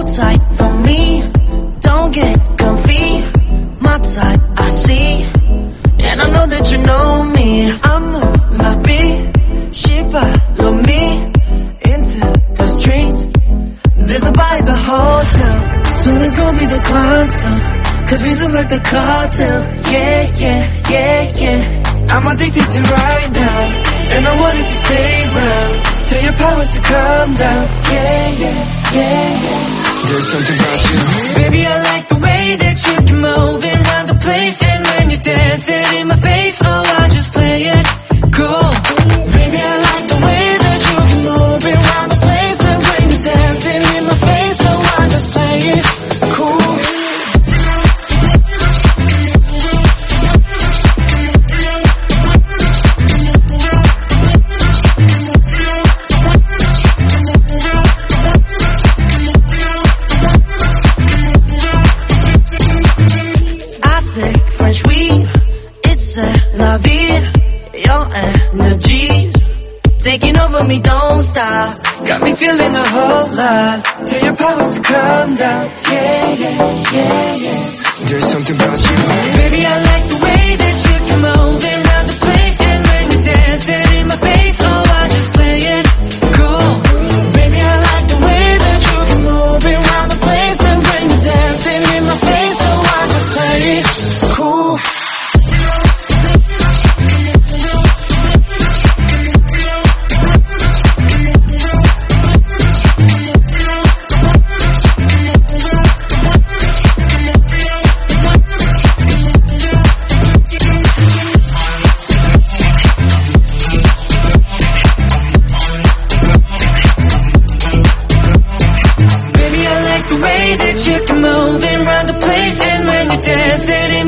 Hold tight for me, don't get comfy. My type, I see, and I know that you know me. I'm my feet, she follow me into the streets. There's a at the hotel, soon it's gonna be the clientele. Cause we look like the cartel, yeah, yeah, yeah, yeah. I'm addicted to right now, and I want it to stay round. Tell your powers to calm down, yeah, yeah, yeah, yeah. There's something about you. Baby, I like speak French weed, it's a la vie, your energies taking over me, don't stop. Got me feeling a whole lot. Tell your powers to calm down, yeah, yeah, yeah, yeah. There's something about you.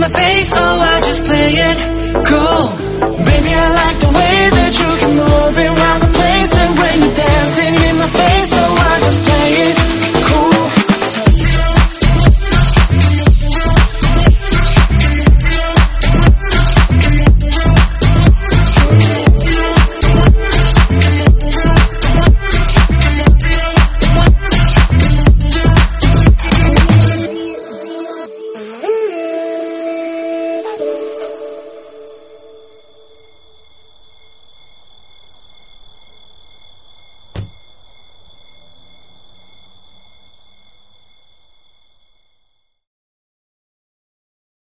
My face, oh,